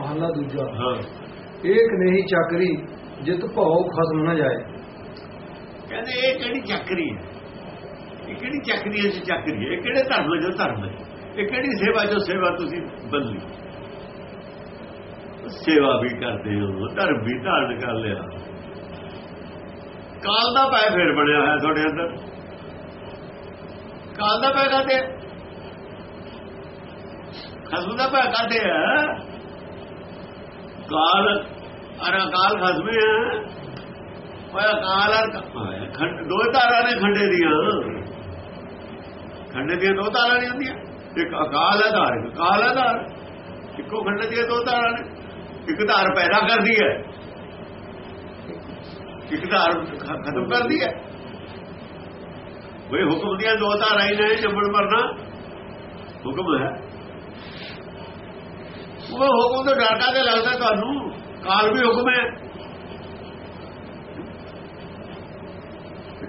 ਮਹੱਲਾ ਦੂਜਾ। ਹਾਂ। ਏਕ ਨਹੀਂ ਚੱਕਰੀ ਜਿਤ ਭਉ ਖਸਮ ਨਾ ਜਾਏ। ਕਹਿੰਦੇ ਇਹ ਕਿਹੜੀ ਚੱਕਰੀ ਹੈ? ਇਹ ਕਿਹੜੀ ਚੱਕਰੀ ਹੈ ਜੀ ਚੱਕਰੀ ਹੈ? ਇਹ ਕਿਹੜੇ ਧਰਮ ਜੋ ਧਰਮ ਹੈ? ਇਹ ਕਿਹੜੀ ਸੇਵਾ ਜੋ ਸੇਵਾ ਤੁਸੀਂ ਬਦਲੀ ਸੇਵਾ ਵੀ ਕਰਦੇ ਹੋ ਧਰਮ ਵੀ ਧਾਰਨ ਕਰ ਲਿਆ। ਕਾਲ ਦਾ ਪੈ ਫੇਰ ਬਣਿਆ ਹੋਇਆ ਤੁਹਾਡੇ ਅੰਦਰ। ਕਾਲ ਦਾ ਪੈ ਕਾਤੇ ਖਸਮ ਦਾ ਪੈ ਕਾਤੇ ਹੈ ਅਕਾਲ, ਅਰ ਕਾਲ ਖਸਮੇ ਹੈ ਹੋਇਆ ਕਾਲ ਅਰ ਖੰਡ, ਦੋ ਤਾਰਾਂ ਨੇ ਖੰਡੇ ਦੀਆਂ। ਖੰਡੇ ਦੀਆਂ ਦੋ ਤਾਰਾਂ ਨਹੀਂ ਹੁੰਦੀਆਂ। ਇੱਕ ਅਕਾਲ ਆਧਾਰ ਅਕਾਲ ਆਧਾਰ ਇੱਕੋ ਖੰਡੇ ਦੀਆਂ ਦੋ ਤਾਰਾਂ ਨੇ। ਇੱਕ ਧਾਰ ਪੈਦਾ ਕਰਦੀ ਹੈ। ਇੱਕ ਧਾਰ ਖਤਮ ਕਰਦੀ ਹੈ। ਉਹ ਹੁਕਮ ਦੀਆਂ ਦੋ ਧਾਰਾਂ ਹੀ ਨੇ, ਜੰਮਣ ਮਰਨਾ। ਹੁਕਮ ਹੈ। ਉਹ ਹੁਕਮ ਤੋਂ ਡਰ ਤੇ ਲੱਗਦਾ ਤੁਹਾਨੂੰ। ਕਾਲ ਵੀ ਹੁਕਮ ਹੈ।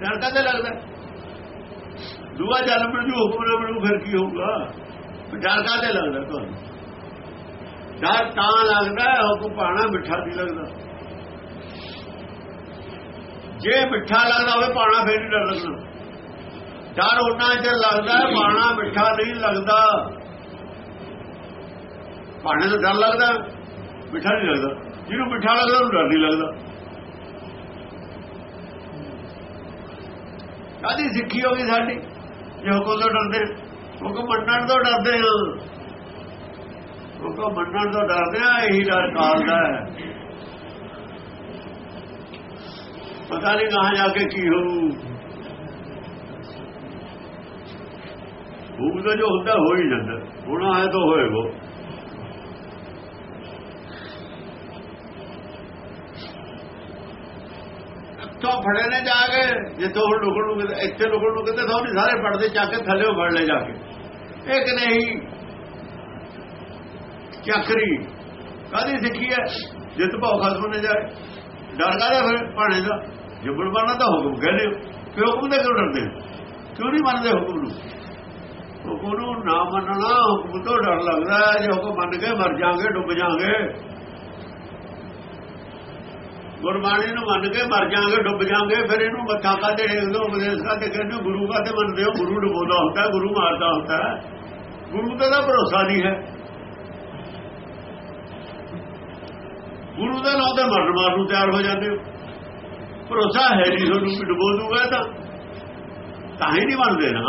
ਡਰ ਤੇ ਲੱਗਦਾ। ਦੂਆ ਜਨਮ ਨੂੰ ਹੁਕਮ ਨਾ ਬਣੂ, ਫਿਰ ਕੀ ਹੋਊਗਾ? ਡਰ ਤੇ ਲੱਗਦਾ ਤੁਹਾਨੂੰ। ਡਰ ਤਾਂ ਲੱਗਦਾ, ਹੁਕਮ ਪਾਣਾ ਮਿੱਠਾ ਨਹੀਂ ਲੱਗਦਾ। ਜੇ ਮਿੱਠਾ ਲੱਗਦਾ ਹੋਵੇ, ਪਾਣਾ ਫੇਰ ਨਹੀਂ ਡਰ ਲੱਗਦਾ ਡਰ ਉਹਨਾਂ ਚ ਲੱਗਦਾ, ਪਾਣਾ ਮਿੱਠਾ ਨਹੀਂ ਲੱਗਦਾ। ਪਾਣੇ ਤੋਂ ਡਰ ਲੱਗਦਾ, ਮਿੱਠਾ ਨਹੀਂ ਲੱਗਦਾ। ਜਿਹਨੂੰ ਮਿੱਠਾ ਲੱਗਦਾ, ਉਹਨੂੰ ਡਰ ਨਹੀਂ ਲੱਗਦਾ। ਕਾਦੀ ਸਿੱਖੀ ਹੋ ਗਈ ਸਾਡੀ? ਜੇ ਹੁਕਮ ਤੋਂ ਡਰਦੇ, ਹੁਕਮ ਮੰਨਣ ਤੋਂ ਡਰਦੇ ਹਾਂ। ਹੁਕਮ ਮੰਨਣ ਤੋਂ ਡਰਦੇ ਆ, ਇਹੀ ਡਰ ਕਾਲ ਦਾ ਹੈ। ਪਤਾ ਨਹੀਂ ਕਹਾਂ ਜਾ ਕੇ ਕੀ ਹੋਊ। ਉਹ ਤਾਂ ਜੋ ਹੁੰਦਾ, ਹੋ ਹੀ ਜਾਂਦਾ। ਹੋਣਾ ਹੈ ਤਾਂ ਹੋਏਗਾ। ਇੱਥੋਂ ਫੜੇ ਨੇ ਜਾ ਕੇ। ਜਿੱਥੋਂ ਹੁਣ ਲੁਕਣ ਨੂੰ ਇੱਥੇ ਲੁਕਣ ਨੂੰ ਕਿਤੇ ਸੌ ਨਹੀਂ ਸਾਰੇ ਪੜਦੇ ਚੱਕ ਕੇ ਥੱਲੇ ਫੜ ਲੈ ਜਾ ਕੇ। ਇੱਕ ਨਹੀਂ ਚੱਕਰੀ ਕਾਦੀ ਸਿੱਖੀ ਹੈ? ਜਿੱਤ ਭਾਉ ਖਸਮ ਨੇ ਜਾਏ। ਡਰ ਕਾਦਾ ਫਿਰ ਭਾਣੇ ਦਾ? ਜਬਰ ਬਣਨਾ ਤਾਂ ਹੁਕਮ ਕਹਿੰਦੇ ਹੋ। ਕਿ ਹੁਕਮ ਦੇ ਕਿਉਂ ਡਰਦੇ ਕਿਉਂ ਨਹੀਂ ਮੰਨਦੇ ਹੁਕਮ ਨੂੰ? ਹੁਕਮ ਨੂੰ ਨਾ ਮੰਨਣਾ, ਹੁਕਮ ਤੋਂ ਡਰ ਲੱਗਦਾ ਜੇ ਹੁਕਮ ਮੰਨ ਕੇ ਮਰ ਜਾਗੇ, ਡੁੱਬ ਜਾਾਂਗੇ। ਗੁਰਬਾਣੀ ਨੂੰ ਮੰਨ ਕੇ ਮਰ ਜਾਾਂਗੇ ਡੁੱਬ ਜਾਾਂਗੇ ਫਿਰ ਇਹਨੂੰ ਮੱਥਾ ਕਾਤੇ ਦੇਖਦੇ ਹੋ ਉਪਦੇਸ਼ ਕਾਦੇ ਕਹਿੰਦੇ ਹੋ, ਗੁਰੂ ਕਾਤੇ ਮੰਨਦੇ ਹੋ ਗੁਰੂ ਡੁਬੋਦਾ ਹੁੰਦਾ ਗੁਰੂ ਮਾਰਦਾ ਹੁੰਦਾ। ਗੁਰੂ ਦਾ ਭਰੋਸਾ ਨਹੀਂ ਹੈ। ਗੁਰੂ ਦੇ ਨਾਂ ਤੇ ਮਰਨ ਮਾਰ ਨੂੰ ਤਿਆਰ ਹੋ ਜਾਂਦੇ ਹੋ। ਭਰੋਸਾ ਹੈ ਨਹੀਂ ਤੁਹਾਨੂੰ ਵੀ ਡੁਬੋ ਦੂਗਾ ਤਾਂ। ਤਾਂ ਹੀ ਨਹੀਂ ਮੰਨਦੇ ਨਾ।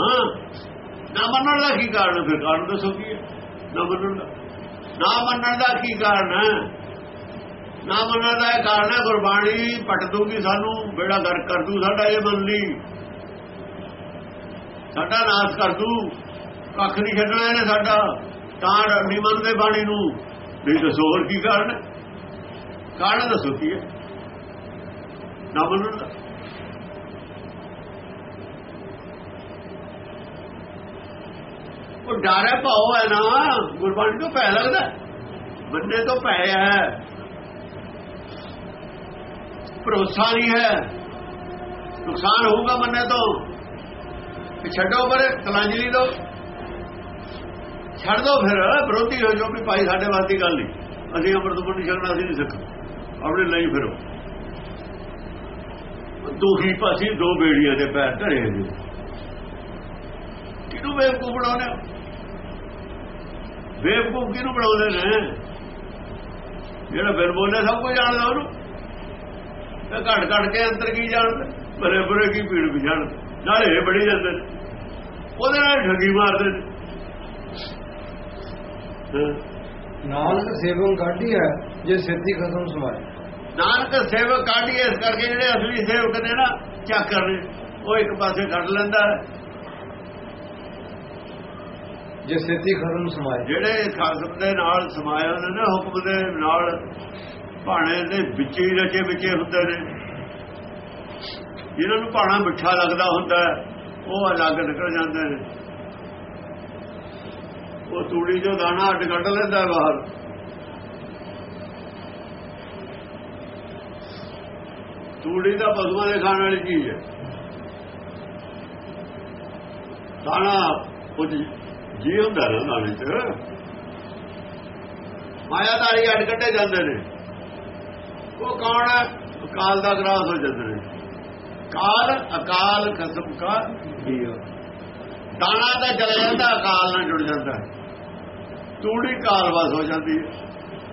ਨਾ ਮੰਨਣ ਦਾ ਕੀ ਕਾਰਨ ਫਿਰ ਕਾਰਨ ਦੱਸੋ ਕੀ ਹੈ? ਨਾ ਮੰਨਣ ਦਾ ਨਾ ਮੰਨਣ ਦਾ ਕੀ ਕਾਰਨ ਹੈ? ਨਾ ਮੰਨਣ ਦਾ ਇਹ ਕਾਰਨ ਹੈ, ਗੁਰਬਾਣੀ ਪਟ ਦੂਗੀ ਸਾਨੂੰ, ਬੇੜਾ ਗਰ ਕਰ ਦੂ ਸਾਡਾ ਇਹ ਮੰਨ ਲਈ। ਸਾਡਾ ਨਾਸ ਕਰ ਦੂ ਕੱਖ ਨਹੀਂ ਛੱਡਣਾ ਇਹਨੇ ਸਾਡਾ, ਤਾਂ ਨਹੀਂ ਮੰਨਦੇ ਬਾਣੀ ਨੂੰ। ਨਹੀਂ ਦੱਸੋ ਹੋਰ ਕੀ ਕਾਰਨ ਕਾਰਨ ਦੱਸੋ ਕੀ ਹੈ? ਨਾ ਮੰਨਣ ਦਾ। ਉਹ ਡਾਰੇ ਭਾਉ ਹੈ ਨਾ, ਗੁਰਬਾਣੀ ਤੋਂ ਪੈ ਲੱਗਦਾ। ਬੰਦੇ ਤੋਂ ਪੈ ਹੈ। ਭਰੋਸਾ ਨਹੀਂ ਹੈ। ਨੁਕਸਾਨ ਹੋਊਗਾ ਮੰਨੇ ਤੋਂ। ਛੱਡੋ ਪਰ ਤਲਾਂਜਲੀ ਦੋ ਛੱਡ ਦੋ ਫਿਰ, ਵਿਰੋਧੀ ਹੋ ਜੋ ਵੀ ਭਾਈ ਸਾਡੇ ਵਾਸਤੇ ਗੱਲ ਨਹੀਂ। ਅਸੀਂ ਅੰਮ੍ਰਿਤ ਨਹੀਂ ਛਕਣਾ ਅਸੀਂ ਨਹੀਂ ਸਕਣਾ ਆਪਣੇ ਲਈ ਫਿਰੋ। ਦੋਹੀ ਪਾਸੇ ਦੋ ਬੇੜੀਆਂ ਦੇ ਪੈਰ ਧਰੇ ਨੇ। ਕਿਹਨੂੰ ਬੇਵਕੂਫ ਬਣਾਉਣੇ ਹੋ? ਬੇਵਕੂਫ ਕਿਹਨੂੰ ਬਣਾਉਂਦੇ ਨੇ? ਜਿਹੜਾ ਫਿਰ ਬੋਲੇ ਸਭ ਕੁਝ ਜਾਣਦਾ ਉਹਨੂੰ। ਤੇ ਘੜ ਘੜ ਕੇ ਅੰਦਰ ਕੀ ਜਾਣਦਾ ਬਰੇ ਬਰੇ ਕੀ ਪੀੜ ਵੀ ਜਾਣਦਾ ਨਾਲੇ ਬੜੀ ਜਾਂਦੇ ਉਹਦੇ ਨਾਲ ਠੱਗੀ ਮਾਰਦੇ। ਨਾਨਕ ਸੇਵਨ ਕਾਢੀ ਹੈ ਜੇ ਸਿੱਧੀ ਖਸਮ ਸਮਾਏ ਨਾਨਕ ਸੇਵਕ ਕਾਢੀ ਇਸ ਕਰਕੇ ਜਿਹੜੇ ਅਸਲੀ ਸੇਵਕ ਨੇ ਨਾ ਚੱਕਰ ਨੇ ਉਹ ਇੱਕ ਪਾਸੇ ਕੱਢ ਲੈਂਦਾ। ਜੇ ਸਿੱਧੀ ਖਸਮ ਸਮਾਏ ਜਿਹੜੇ ਖਾਸਮ ਦੇ ਨਾਲ ਸਮਾਇਆ ਨੇ ਨਾ ਹੁਕਮ ਦੇ ਨਾਲ ਭਾਣੇ ਦੇ ਵਿੱਚ ਹੀ ਰਚੇ ਵਿਚੇ ਹੁੰਦੇ ਨੇ। ਜਿਹਨਾਂ ਨੂੰ ਭਾਣਾ ਮਿੱਠਾ ਲੱਗਦਾ ਹੁੰਦਾ, ਉਹ ਅਲੱਗ ਨਿਕਲ ਜਾਂਦੇ ਨੇ। ਉਹ ਤੂੜੀ ਜੋ ਦਾਣਾ ਅੱਡ ਕੱਢ ਲੈਂਦਾ ਬਾਹਰ। ਤੂੜੀ ਦਾ ਪਸ਼ੂਆਂ ਦੇ ਖਾਣ ਵਾਲੀ ਚੀਜ਼ ਹੈ। ਦਾਣਾ ਉਹ ਜੀ ਹੁੰਦਾ ਨਾ ਦਾਣੇ ਚ। ਮਾਇਆ ਤਾਰੀ ਅੱਡ ਕੱਢੇ ਜਾਂਦੇ ਨੇ। ਉਹ ਕੌਣ ਹੈ? ਕਾਲ ਦਾ ਗ੍ਰਾਸ ਹੋ ਜਾਂਦੇ ਨੇ। ਕਾਲ, ਅਕਾਲ, ਖਸਮ, ਕਾ ਜੀਵ ਦਾਣਾ ਤਾਂ ਚਲਾ ਜਾਂਦਾ, ਅਕਾਲ ਨਾਲ ਜੁੜ ਜਾਂਦਾ। ਤੂੜੀ ਕਾਲ ਵਸ ਹੋ ਜਾਂਦੀ ਹੈ।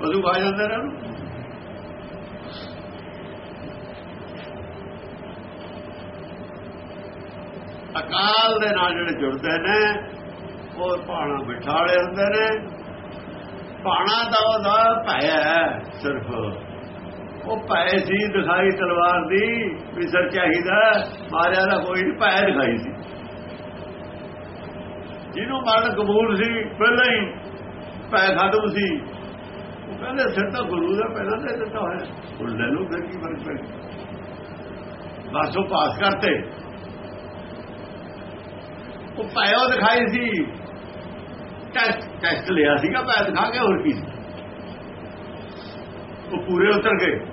ਪਸ਼ੂ ਖਾ ਜਾਂਦੇ ਨੇ ਉਹਨੂੰ। ਅਕਾਲ ਦੇ ਨਾਲ ਜਿਹੜੇ ਜੁੜਦੇ ਨੇ, ਉਹ ਭਾਣਾ ਬਿਠਾਲੇ ਹੁੰਦੇ ਨੇ। ਭਾਣਾ ਦਾ ਉਹਦਾ ਭੈ ਹੈ, ਸਿਰਫ। ਉਹ ਭੈ ਸੀ ਦਿਖਾਈ ਤਲਵਾਰ ਦੀ ਵੀ ਸਰ ਚਾਹੀਦਾ ਮਾਰਿਆ ਦਾ ਕੋਈ ਨਹੀਂ ਭੈ ਦਿਖਾਈ ਸੀ। ਜਿਹਨੂੰ ਮਰਨ ਕਬੂਲ ਸੀ, ਪਹਿਲਾਂ ਹੀ ਭੈ ਖਤਮ ਸੀ। ਉਹ ਕਹਿੰਦੇ ਸਿਰ ਤਾਂ ਗੁਰੂ ਦਾ, ਪਹਿਲਾਂ ਦੇ ਦਿੱਤਾ ਹੋਇਆ। ਹੁਣ ਲੈ ਲਓ ਫਿਰ ਕੀ ਫ਼ਰਕ ਪੈ ਬਸ ਉਹ ਪਾਸ ਕਰਤੇ। ਉਹ ਪਾਇਓ ਦਿਖਾਈ ਸੀ। ਟੈਸਟ ਟੈਸਟ ਲਿਆ ਸੀਗਾ ਪੈ ਦਿਖਾ ਕੇ ਹੋਰ ਕੀ ਸੀ। ਉਹ ਪੂਰੇ ਉਤਰ ਗਏ।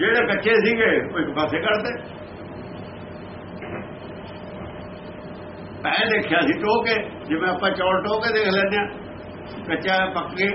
ਜਿਹੜੇ ਕੱਚੇ ਸੀਗੇ, ਉਹ ਇੱਕ ਪਾਸੇ ਕਰਦੇ ਪੈ ਦੇਖਿਆ ਸੀ ਟੋਕੇ, ਜਿਵੇਂ ਆਪਾਂ ਚੌਲ ਟੋਕੇ ਦੇਖ ਲੈਂਦੇ ਆ ਕੱਚਾ ਪੱਕੇ